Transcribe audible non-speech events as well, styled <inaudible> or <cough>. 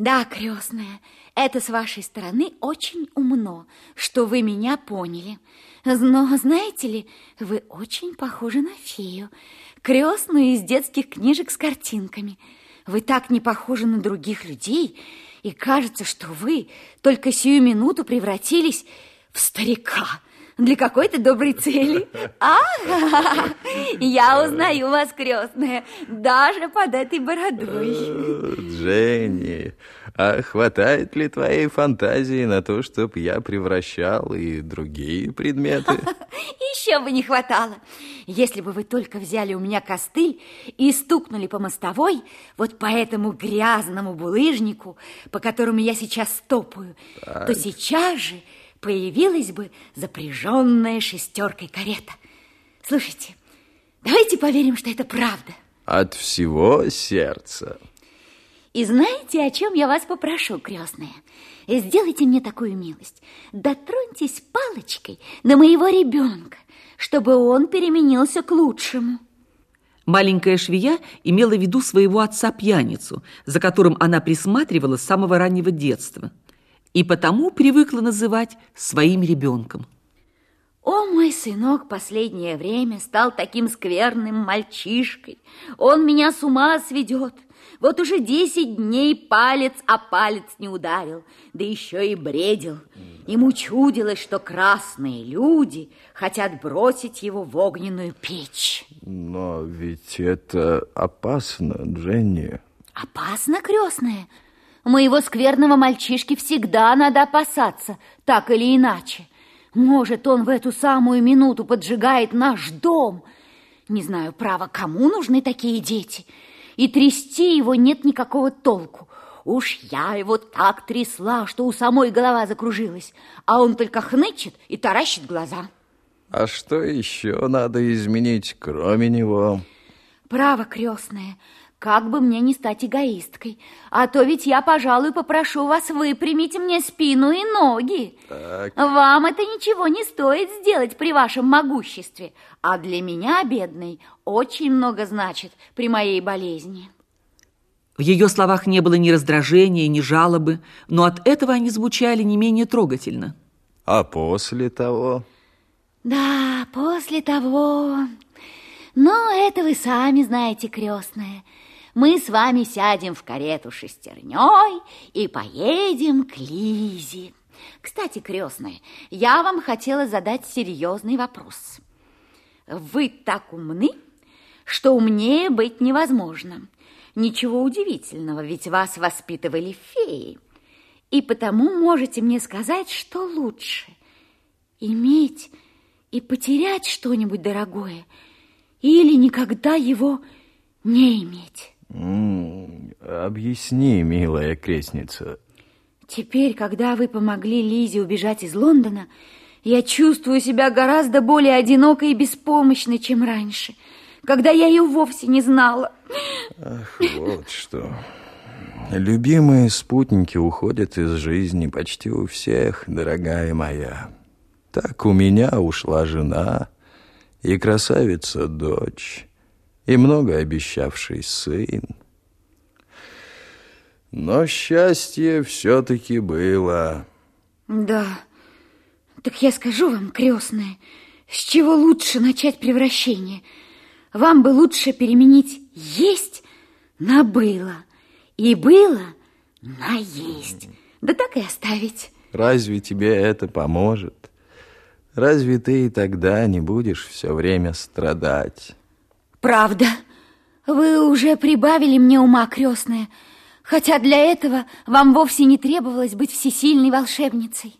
Да, крестная, это с вашей стороны очень умно, что вы меня поняли. Но, знаете ли, вы очень похожи на фею, крестную из детских книжек с картинками. Вы так не похожи на других людей, и кажется, что вы только сию минуту превратились в старика для какой-то доброй цели. <laughs> А, я узнаю вас, крестная, даже под этой бородой. Дженни, а хватает ли твоей фантазии на то, чтобы я превращал и другие предметы? <laughs> Еще бы не хватало. Если бы вы только взяли у меня костыль и стукнули по мостовой, вот по этому грязному булыжнику, по которому я сейчас стопаю, так. то сейчас же появилась бы запряженная шестеркой карета. Слушайте, давайте поверим, что это правда. От всего сердца. И знаете, о чем я вас попрошу, крестная? Сделайте мне такую милость. Дотроньтесь палочкой до моего ребенка, чтобы он переменился к лучшему. Маленькая швея имела в виду своего отца-пьяницу, за которым она присматривала с самого раннего детства и потому привыкла называть своим ребенком. О, мой сынок последнее время стал таким скверным мальчишкой. Он меня с ума сведет. Вот уже десять дней палец о палец не ударил, да еще и бредил. Ему чудилось, что красные люди хотят бросить его в огненную печь. Но ведь это опасно, Дженни. Опасно, крестная? Моего скверного мальчишки всегда надо опасаться, так или иначе. Может, он в эту самую минуту поджигает наш дом. Не знаю, право, кому нужны такие дети. И трясти его нет никакого толку. Уж я его так трясла, что у самой голова закружилась, а он только хнычет и таращит глаза. А что еще надо изменить, кроме него? Право, крестная, как бы мне не стать эгоисткой, а то ведь я, пожалуй, попрошу вас выпрямить мне спину и ноги. Так. Вам это ничего не стоит сделать при вашем могуществе, а для меня, бедной, очень много значит при моей болезни. В ее словах не было ни раздражения, ни жалобы, но от этого они звучали не менее трогательно. А после того? Да, после того... Но это вы сами знаете, крестная мы с вами сядем в карету шестерней и поедем к Лизе. Кстати, крестная, я вам хотела задать серьезный вопрос. Вы так умны, что умнее быть невозможно. Ничего удивительного, ведь вас воспитывали феи. И потому можете мне сказать, что лучше – иметь и потерять что-нибудь дорогое или никогда его не иметь. Объясни, милая крестница. Теперь, когда вы помогли Лизе убежать из Лондона, я чувствую себя гораздо более одинокой и беспомощной, чем раньше, когда я ее вовсе не знала. Ах, вот что. Любимые спутники уходят из жизни почти у всех, дорогая моя. Так у меня ушла жена и красавица дочь и много обещавший сын. Но счастье все-таки было. Да, так я скажу вам, крестная, с чего лучше начать превращение? Вам бы лучше переменить «есть» на «было» и «было» на «есть». Да так и оставить. Разве тебе это поможет? Разве ты и тогда не будешь все время страдать? Правда, вы уже прибавили мне ума, крестная, хотя для этого вам вовсе не требовалось быть всесильной волшебницей.